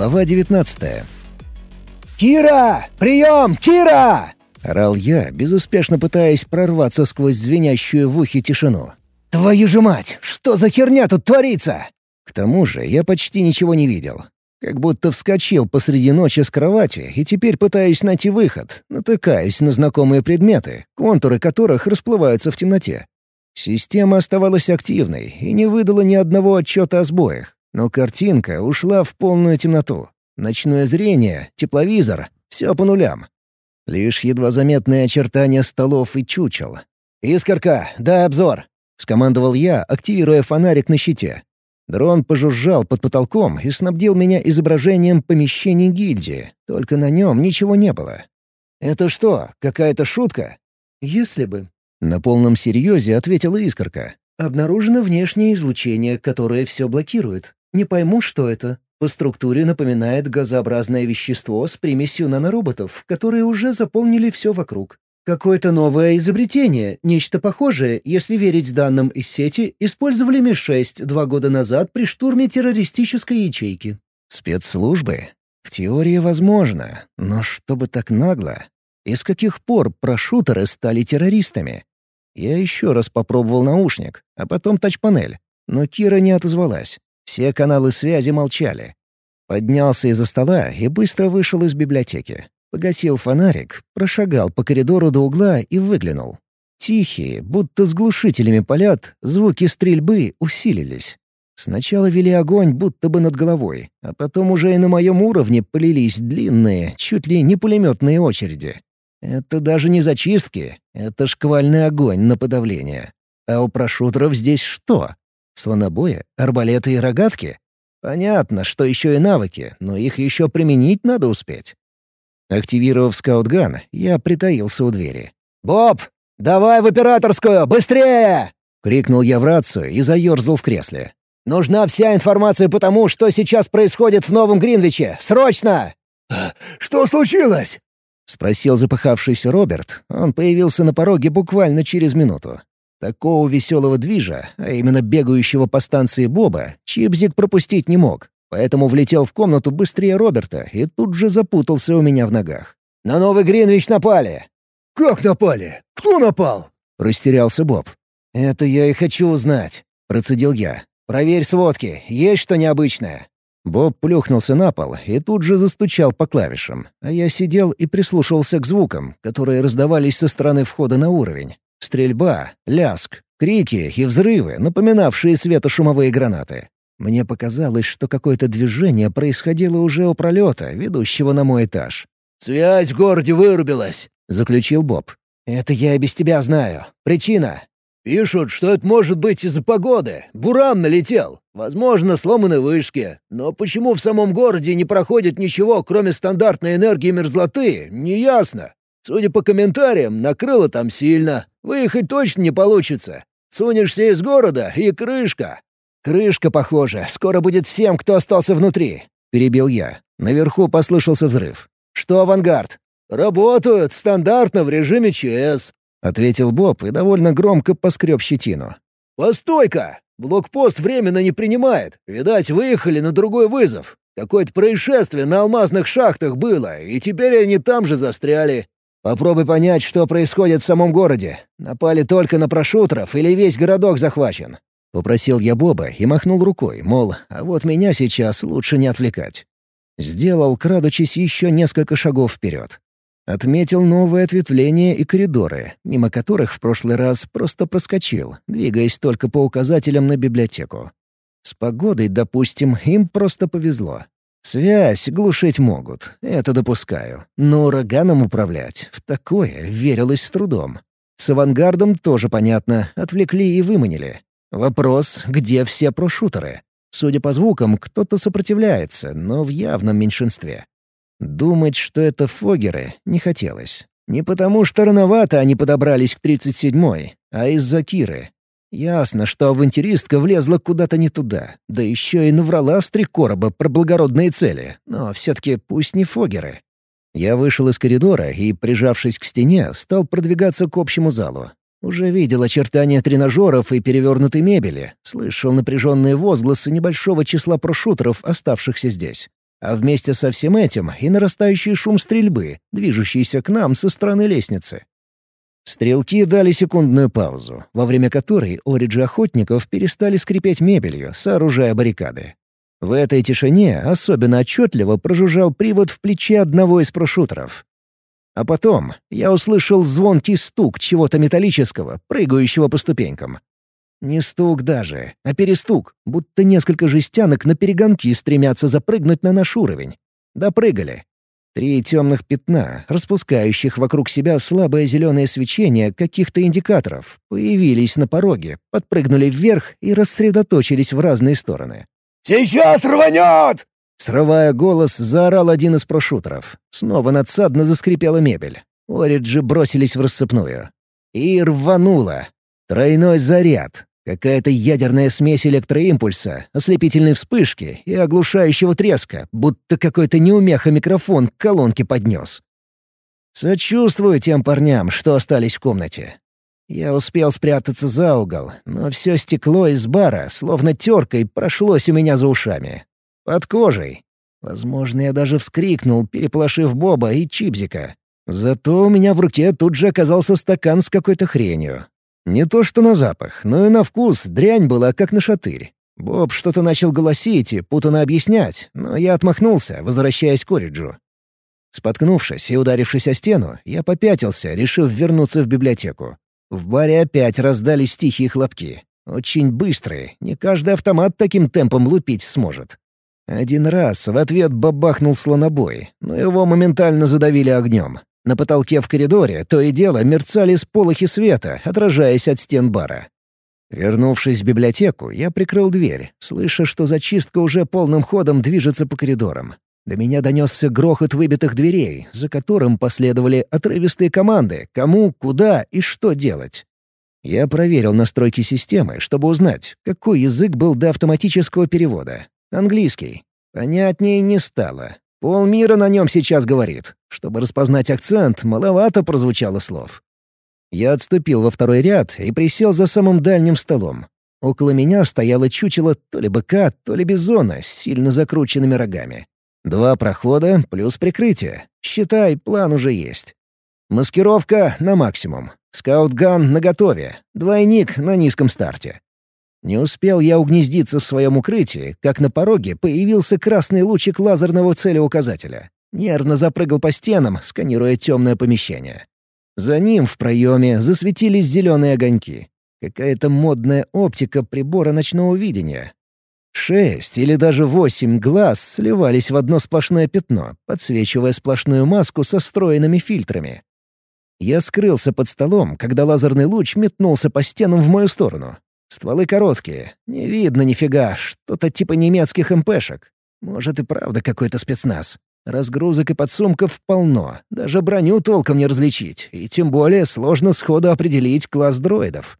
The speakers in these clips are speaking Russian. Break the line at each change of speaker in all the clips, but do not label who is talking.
Глава 19
«Кира! Прием! Кира!»
— орал я, безуспешно пытаясь прорваться сквозь звенящую в ухе тишину.
«Твою же мать! Что за херня тут творится?»
К тому же я почти ничего не видел. Как будто вскочил посреди ночи с кровати и теперь пытаюсь найти выход, натыкаясь на знакомые предметы, контуры которых расплываются в темноте. Система оставалась активной и не выдала ни одного отчета о сбоях, но картинка ушла в полную темноту. Ночное зрение, тепловизор — все по нулям. Лишь едва заметные очертания столов и чучел.
«Искорка, дай обзор!» — скомандовал я, активируя фонарик на щите.
Дрон пожужжал под потолком и снабдил меня изображением помещений гильдии, только на нем ничего не было.
«Это что, какая-то шутка?»
«Если бы».
На полном серьезе ответила искорка.
«Обнаружено внешнее излучение, которое все блокирует. Не пойму, что это. По структуре напоминает газообразное вещество с примесью нанороботов, которые уже заполнили все вокруг. Какое-то новое изобретение, нечто похожее, если верить данным из сети, использовали Ми-6 два года назад при штурме террористической ячейки.
Спецслужбы? В теории возможно, но чтобы так нагло? И с каких пор прошутеры стали террористами? Я еще раз попробовал наушник, а потом тач-панель, но Кира не отозвалась. Все каналы связи молчали. Поднялся из-за стола и быстро вышел из библиотеки. Погасил фонарик, прошагал по коридору до угла и выглянул. Тихие, будто с глушителями полят, звуки стрельбы усилились. Сначала вели огонь будто бы над головой, а потом уже и на моем уровне полились длинные, чуть ли не пулеметные очереди. Это даже не зачистки, это шквальный огонь на подавление. А у прошутеров здесь что? Слонобоя, арбалеты и рогатки? Понятно, что еще и навыки, но их еще применить надо успеть. Активировав скаутган, я притаился у двери.
«Боб, давай в операторскую, быстрее!»
— крикнул я в рацию и заерзал в кресле.
«Нужна вся информация по тому, что сейчас происходит в Новом Гринвиче! Срочно!»
«Что случилось?»
— спросил запыхавшийся Роберт. Он появился на пороге буквально через минуту. Такого веселого движа, а именно бегающего по станции Боба, Чипзик пропустить не мог. Поэтому влетел в комнату быстрее Роберта и тут же запутался у меня в ногах.
«На Новый Гринвич напали!»
«Как напали? Кто напал?»
— растерялся Боб.
«Это я и хочу узнать», — процедил я. «Проверь сводки, есть что необычное?»
Боб плюхнулся на пол и тут же застучал по клавишам, а я сидел и прислушивался к звукам, которые раздавались со стороны входа на уровень. Стрельба, ляск, крики и взрывы, напоминавшие светошумовые гранаты. Мне показалось, что какое-то движение происходило уже у пролета, ведущего на мой этаж.
«Связь в городе вырубилась», —
заключил Боб.
«Это я и без тебя знаю. Причина?»
«Пишут, что это может быть из-за погоды. Буран налетел. Возможно, сломаны вышки. Но почему в самом городе не проходит ничего, кроме стандартной энергии мерзлоты, неясно. Судя по комментариям, накрыло там сильно. Выехать точно не получится. Сунешься из города — и крышка.
«Крышка, похоже, скоро будет всем, кто остался внутри», — перебил я. Наверху послышался взрыв. «Что авангард?»
«Работают стандартно в режиме ЧС», —
ответил Боб и довольно громко поскреб щетину.
«Постой-ка! Блокпост временно не принимает. Видать, выехали на другой вызов. Какое-то происшествие на алмазных шахтах было, и теперь они там же застряли.
Попробуй понять, что происходит в самом городе. Напали только на прошутеров или весь городок захвачен.
Попросил я Боба и махнул рукой, мол, а вот меня сейчас лучше не отвлекать. Сделал, крадучись еще несколько шагов вперед. Отметил новые ответвления и коридоры, мимо которых в прошлый раз просто проскочил, двигаясь только по указателям на библиотеку. С погодой, допустим, им просто повезло. Связь глушить могут, это допускаю. Но ураганом управлять — в такое верилось с трудом. С авангардом тоже понятно, отвлекли и выманили. Вопрос, где все прошутеры? Судя по звукам, кто-то сопротивляется, но в явном меньшинстве. Думать, что это фогеры, не хотелось. Не потому что рановато они подобрались к 37-й, а из-за Киры. Ясно, что авантюристка влезла куда-то не туда, да еще и наврала с три короба про благородные цели, но все-таки пусть не фогеры. Я вышел из коридора и, прижавшись к стене, стал продвигаться к общему залу. Уже видел очертания тренажеров и перевернутой мебели, слышал напряженные возгласы небольшого числа прошутеров, оставшихся здесь. а вместе со всем этим и нарастающий шум стрельбы, движущийся к нам со стороны лестницы. Стрелки дали секундную паузу, во время которой ориджи охотников перестали скрипеть мебелью, сооружая баррикады. В этой тишине особенно отчетливо прожужжал привод в плече одного из прошутеров. А потом я услышал звонкий стук чего-то металлического, прыгающего по ступенькам. Не стук даже, а перестук, будто несколько жестянок на перегонки стремятся запрыгнуть на наш уровень. Допрыгали. Три темных пятна, распускающих вокруг себя слабое зеленое свечение каких-то индикаторов, появились на пороге, подпрыгнули вверх и рассредоточились в разные стороны.
«Сейчас рванет!»
Срывая голос, заорал один из прошутеров. Снова надсадно заскрипела мебель. Ориджи бросились в рассыпную. И рвануло. Тройной заряд. Какая-то ядерная смесь электроимпульса, ослепительной вспышки и оглушающего треска, будто какой-то неумеха микрофон к колонке поднес. Сочувствую тем парням, что остались в комнате. Я успел спрятаться за угол, но все стекло из бара, словно теркой, прошлось у меня за ушами. Под кожей. Возможно, я даже вскрикнул, переплошив Боба и Чипзика. Зато у меня в руке тут же оказался стакан с какой-то хренью. Не то что на запах, но и на вкус дрянь была как на шатырь. Боб что-то начал голосить и путано объяснять, но я отмахнулся, возвращаясь к Ориджу. Споткнувшись и ударившись о стену, я попятился, решив вернуться в библиотеку. В баре опять раздались тихие хлопки. Очень быстрые, не каждый автомат таким темпом лупить сможет. Один раз в ответ бабахнул слонобой, но его моментально задавили огнем. На потолке в коридоре то и дело мерцали сполохи света, отражаясь от стен бара. Вернувшись в библиотеку, я прикрыл дверь, слыша, что зачистка уже полным ходом движется по коридорам. До меня донесся грохот выбитых дверей, за которым последовали отрывистые команды, кому, куда и что делать. Я проверил настройки системы, чтобы узнать, какой язык был до автоматического перевода. Английский. Понятнее не стало. Полмира на нем сейчас говорит. Чтобы распознать акцент, маловато прозвучало слов. Я отступил во второй ряд и присел за самым дальним столом. Около меня стояло чучело то ли быка, то ли бизона с сильно закрученными рогами. Два прохода плюс прикрытие. Считай, план уже есть. Маскировка на максимум. Скаутган наготове. Двойник на низком старте. Не успел я угнездиться в своем укрытии, как на пороге появился красный лучик лазерного целеуказателя. Нервно запрыгал по стенам, сканируя темное помещение. За ним в проеме засветились зеленые огоньки. Какая-то модная оптика прибора ночного видения. Шесть или даже восемь глаз сливались в одно сплошное пятно, подсвечивая сплошную маску со встроенными фильтрами. Я скрылся под столом, когда лазерный луч метнулся по стенам в мою сторону. Стволы короткие. Не видно нифига. Что-то типа немецких МПшек. Может и правда какой-то спецназ. Разгрузок и подсумков полно. Даже броню толком не различить. И тем более сложно сходу определить класс дроидов.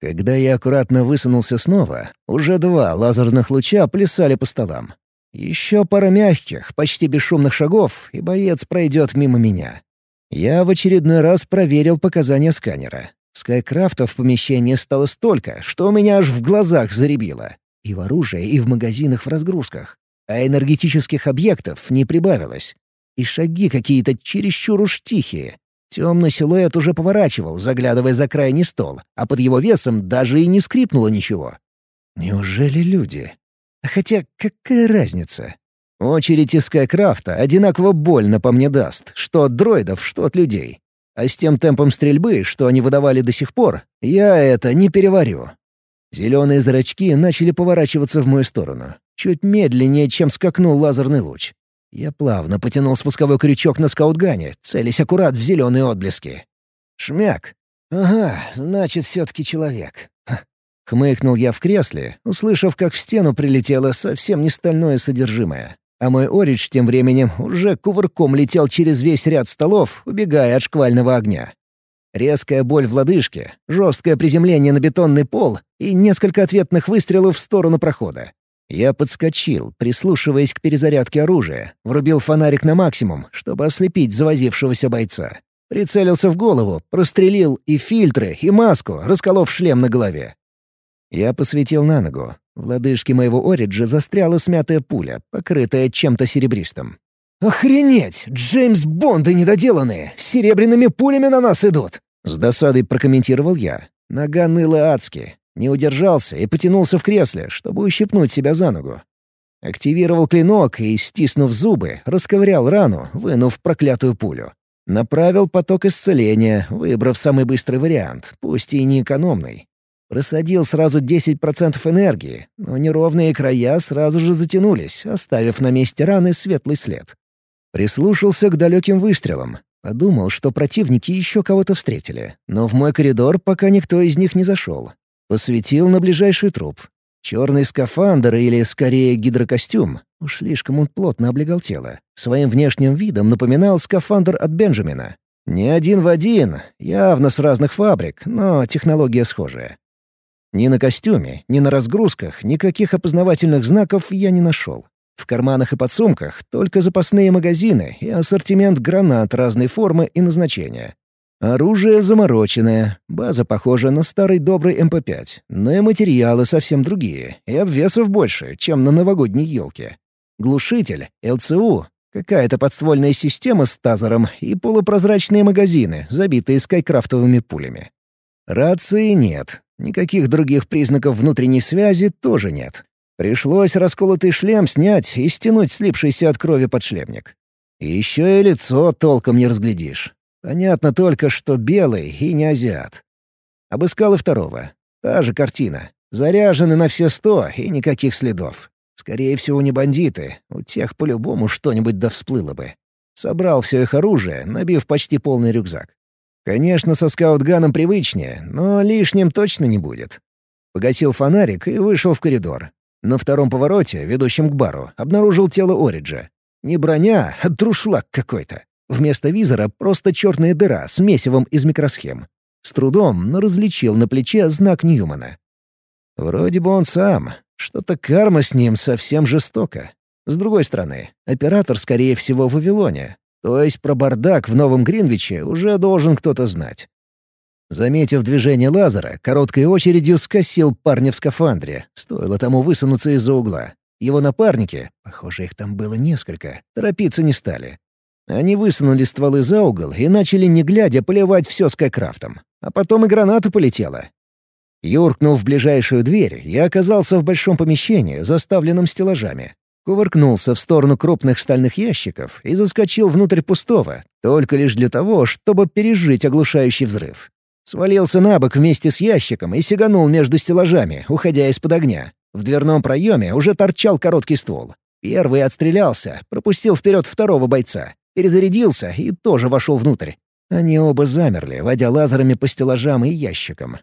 Когда я аккуратно высунулся снова, уже два лазерных луча плясали по столам. Еще пара мягких, почти бесшумных шагов, и боец пройдет мимо меня. Я в очередной раз проверил показания сканера. Скайкрафта в помещении стало столько, что у меня аж в глазах заребило. И в оружии, и в магазинах в разгрузках. А энергетических объектов не прибавилось. И шаги какие-то чересчур уж тихие. Темный силуэт уже поворачивал, заглядывая за крайний стол, а под его весом даже и не скрипнуло ничего. Неужели люди? Хотя какая разница? Очередь из Скайкрафта одинаково больно по мне даст, что от дроидов, что от людей. А с тем темпом стрельбы, что они выдавали до сих пор, я это не переварю. Зеленые зрачки начали поворачиваться в мою сторону. Чуть медленнее, чем скакнул лазерный луч. Я плавно потянул спусковой крючок на скаутгане, целясь аккурат в зеленые отблески. Шмяк. Ага, значит, все-таки человек. Хмыкнул я в кресле, услышав, как в стену прилетело совсем не стальное содержимое. А мой Оридж тем временем уже кувырком летел через весь ряд столов, убегая от шквального огня. Резкая боль в лодыжке, жесткое приземление на бетонный пол и несколько ответных выстрелов в сторону прохода. Я подскочил, прислушиваясь к перезарядке оружия, врубил фонарик на максимум, чтобы ослепить завозившегося бойца. Прицелился в голову, прострелил и фильтры, и маску, расколов шлем на голове. Я посветил на ногу. В лодыжке моего Ориджа застряла смятая пуля, покрытая чем-то серебристым.
«Охренеть! Джеймс Бонды недоделанные! Серебряными пулями на нас идут!»
С досадой прокомментировал я. Нога ныла адски. Не удержался и потянулся в кресле, чтобы ущипнуть себя за ногу. Активировал клинок и, стиснув зубы, расковырял рану, вынув проклятую пулю. Направил поток исцеления, выбрав самый быстрый вариант, пусть и не экономный. Просадил сразу 10% энергии, но неровные края сразу же затянулись, оставив на месте раны светлый след. Прислушался к далеким выстрелам. Подумал, что противники еще кого-то встретили, но в мой коридор пока никто из них не зашел. Посветил на ближайший труп. Черный скафандр или, скорее, гидрокостюм, уж слишком он плотно облегал тело, своим внешним видом напоминал скафандр от Бенджамина. Не один в один, явно с разных фабрик, но технология схожая. Ни на костюме, ни на разгрузках никаких опознавательных знаков я не нашел. В карманах и подсумках только запасные магазины и ассортимент гранат разной формы и назначения. Оружие замороченное, база похожа на старый добрый МП-5, но и материалы совсем другие, и обвесов больше, чем на новогодней елке. Глушитель, ЛЦУ, какая-то подствольная система с тазером и полупрозрачные магазины, забитые скайкрафтовыми пулями. Рации нет, никаких других признаков внутренней связи тоже нет. Пришлось расколотый шлем снять и стянуть слипшийся от крови подшлемник. И еще и лицо толком не разглядишь. Понятно только, что белый и не азиат. Обыскал и второго. Та же картина. Заряжены на все сто и никаких следов. Скорее всего, не бандиты. У тех по-любому что-нибудь да всплыло бы. Собрал все их оружие, набив почти полный рюкзак. Конечно, со скаутганом привычнее, но лишним точно не будет. Погасил фонарик и вышел в коридор. На втором повороте, ведущем к бару, обнаружил тело Ориджа. Не броня, а друшлаг какой-то. Вместо визора просто черная дыра с месивом из микросхем. С трудом, но различил на плече знак Ньюмана. Вроде бы он сам. Что-то карма с ним совсем жестока. С другой стороны, оператор, скорее всего, в Вавилоне. То есть про бардак в Новом Гринвиче уже должен кто-то знать. Заметив движение лазера, короткой очередью скосил парня в скафандре. Стоило тому высунуться из-за угла. Его напарники, похоже, их там было несколько, торопиться не стали. Они высунули стволы за угол и начали, не глядя, поливать все скайкрафтом. А потом и граната полетела. Юркнув в ближайшую дверь, я оказался в большом помещении, заставленном стеллажами. Кувыркнулся в сторону крупных стальных ящиков и заскочил внутрь пустого, только лишь для того, чтобы пережить оглушающий взрыв. Свалился на бок вместе с ящиком и сиганул между стеллажами, уходя из-под огня. В дверном проеме уже торчал короткий ствол. Первый отстрелялся, пропустил вперед второго бойца. Перезарядился и тоже вошел внутрь. Они оба замерли, водя лазерами по стеллажам и ящикам.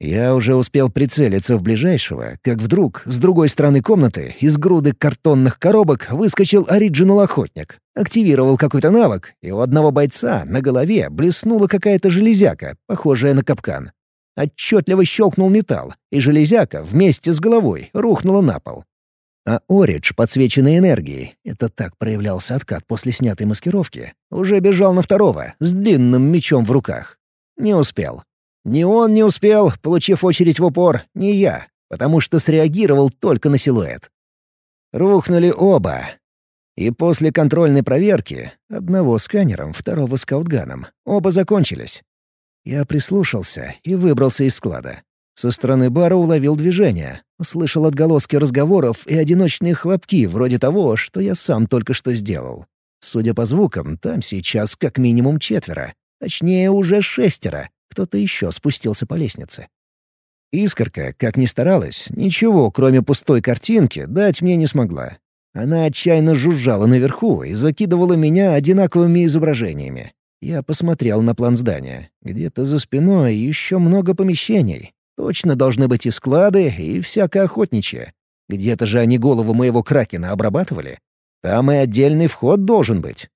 Я уже успел прицелиться в ближайшего, как вдруг с другой стороны комнаты из груды картонных коробок выскочил оригинал-охотник. Активировал какой-то навык, и у одного бойца на голове блеснула какая-то железяка, похожая на капкан. Отчетливо щелкнул металл, и железяка вместе с головой рухнула на пол. А Оридж, подсвеченный энергией, это так проявлялся откат после снятой маскировки, уже бежал на второго, с длинным мечом в руках. Не успел. Ни он не успел, получив очередь в упор, ни я, потому что среагировал только на силуэт. Рухнули оба. И после контрольной проверки, одного сканером, второго скаутганом, оба закончились. Я прислушался и выбрался из склада. Со стороны бара уловил движение, услышал отголоски разговоров и одиночные хлопки вроде того, что я сам только что сделал. Судя по звукам, там сейчас как минимум четверо. Точнее, уже шестеро. Кто-то еще спустился по лестнице. Искорка, как ни старалась, ничего, кроме пустой картинки, дать мне не смогла. Она отчаянно жужжала наверху и закидывала меня одинаковыми изображениями. Я посмотрел на план здания. Где-то за спиной еще много помещений. Точно должны быть и склады, и всякое охотничье. Где-то же они голову моего кракена обрабатывали. Там и отдельный вход должен быть.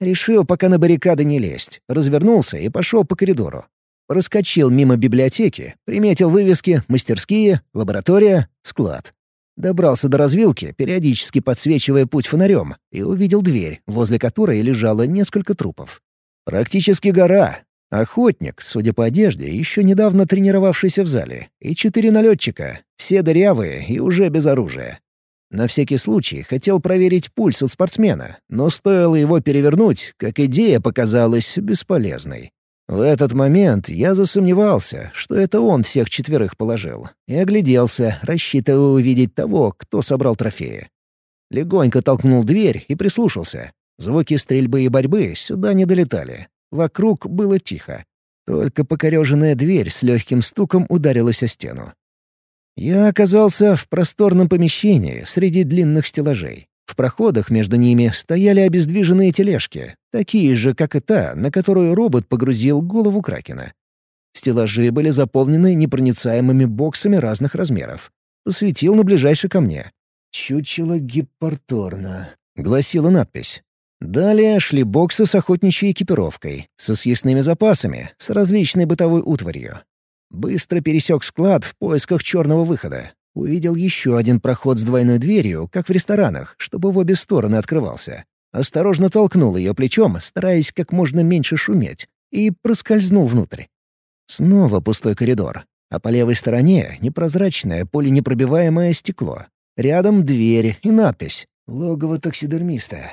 Решил пока на баррикады не лезть. Развернулся и пошел по коридору. Проскочил мимо библиотеки, приметил вывески «Мастерские», «Лаборатория», «Склад». Добрался до развилки, периодически подсвечивая путь фонарем, и увидел дверь, возле которой лежало несколько трупов. Практически гора. Охотник, судя по одежде, еще недавно тренировавшийся в зале, и четыре налетчика, все дырявые и уже без оружия. На всякий случай хотел проверить пульс у спортсмена, но стоило его перевернуть, как идея показалась бесполезной. В этот момент я засомневался, что это он всех четверых положил, и огляделся, рассчитывая увидеть того, кто собрал трофеи. Легонько толкнул дверь и прислушался. Звуки стрельбы и борьбы сюда не долетали. Вокруг было тихо. Только покореженная дверь с легким стуком ударилась о стену. Я оказался в просторном помещении среди длинных стеллажей. В проходах между ними стояли обездвиженные тележки, такие же, как и та, на которую робот погрузил голову Кракена. Стеллажи были заполнены непроницаемыми боксами разных размеров. Посветил на ближайший ко мне.
«Чучело гиппорторна», —
гласила надпись. Далее шли боксы с охотничьей экипировкой, со съестными запасами, с различной бытовой утварью. Быстро пересек склад в поисках черного выхода. Увидел еще один проход с двойной дверью, как в ресторанах, чтобы в обе стороны открывался. Осторожно толкнул ее плечом, стараясь как можно меньше шуметь, и проскользнул внутрь. Снова пустой коридор, а по левой стороне непрозрачное пуленепробиваемое стекло. Рядом дверь и надпись «Логово таксидермиста».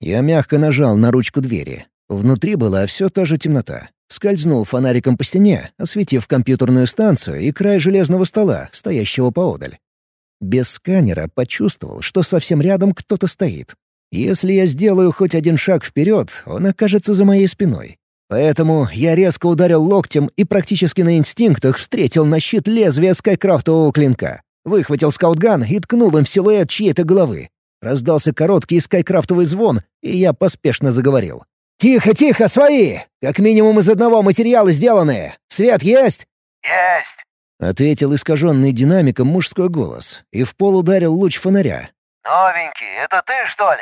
Я мягко нажал на ручку двери. Внутри была все та же темнота. Скользнул фонариком по стене, осветив компьютерную станцию и край железного стола, стоящего поодаль. Без сканера почувствовал, что совсем рядом кто-то стоит. Если я сделаю хоть один шаг вперед, он окажется за моей спиной. Поэтому я резко ударил локтем и практически на инстинктах встретил на щит лезвие скайкрафтового клинка. Выхватил скаутган и ткнул им в силуэт чьей-то головы. Раздался короткий скайкрафтовый звон, и я поспешно заговорил. «Тихо, тихо, свои! Как минимум из одного материала сделанные. Свет есть?»
«Есть!»
— ответил искаженный динамиком мужской голос, и в пол ударил луч фонаря.
«Новенький, это ты, что ли?»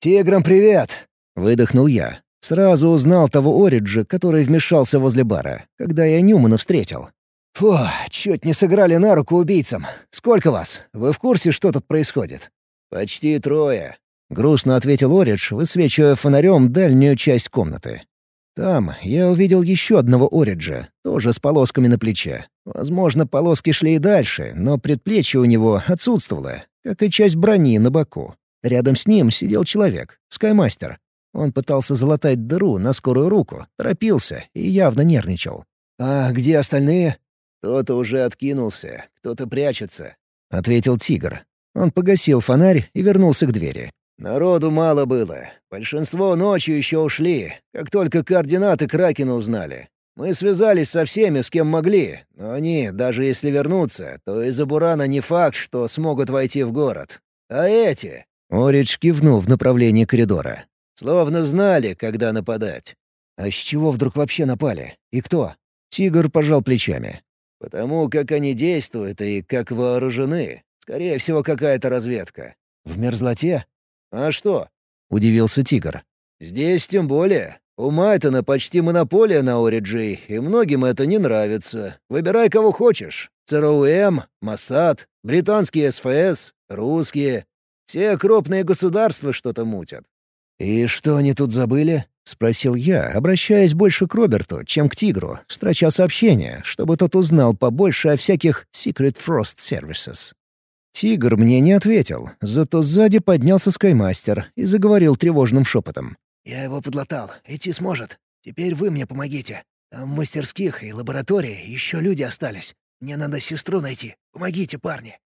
«Тиграм привет!» — выдохнул я. Сразу узнал того Ориджа, который вмешался возле бара, когда я Ньюмана встретил. «Фу, чуть не сыграли на руку убийцам. Сколько вас? Вы в курсе, что тут происходит?» «Почти трое», — грустно ответил Оридж, высвечивая фонарем дальнюю часть комнаты. Там я увидел еще одного Ориджа, тоже с полосками на плече. Возможно, полоски шли и дальше, но предплечье у него отсутствовало, как и часть брони на боку. Рядом с ним сидел человек, скаймастер. Он пытался залатать дыру на скорую руку, торопился и явно нервничал. «А где остальные?» «Кто-то уже откинулся, кто-то прячется», — ответил тигр. Он погасил фонарь и вернулся к двери. «Народу мало было. Большинство ночью еще ушли, как только координаты Кракена узнали. Мы связались со всеми, с кем могли, но они, даже если вернутся, то из-за Бурана не факт, что смогут войти в город. А эти...» Оридж кивнул в направлении коридора. «Словно знали, когда нападать». «А с чего вдруг вообще напали? И кто?» Тигр пожал плечами. «Потому как они действуют и как вооружены. Скорее всего, какая-то разведка. В мерзлоте? А что? Удивился Тигр. Здесь тем более. У Майтона почти монополия на Ориджи, и многим это не нравится. Выбирай кого хочешь. ЦРУМ, Моссад, британские СФС, русские. Все крупные государства что-то мутят. «И что они тут забыли?» — спросил я, обращаясь больше к Роберту, чем к Тигру, строча сообщение, чтобы тот узнал побольше о всяких Secret Frost Services. Тигр мне не ответил, зато сзади поднялся скаймастер и заговорил тревожным шепотом.
«Я его подлатал. Идти сможет. Теперь вы мне помогите. Там в мастерских и лаборатории еще люди остались. Мне надо сестру найти. Помогите, парни».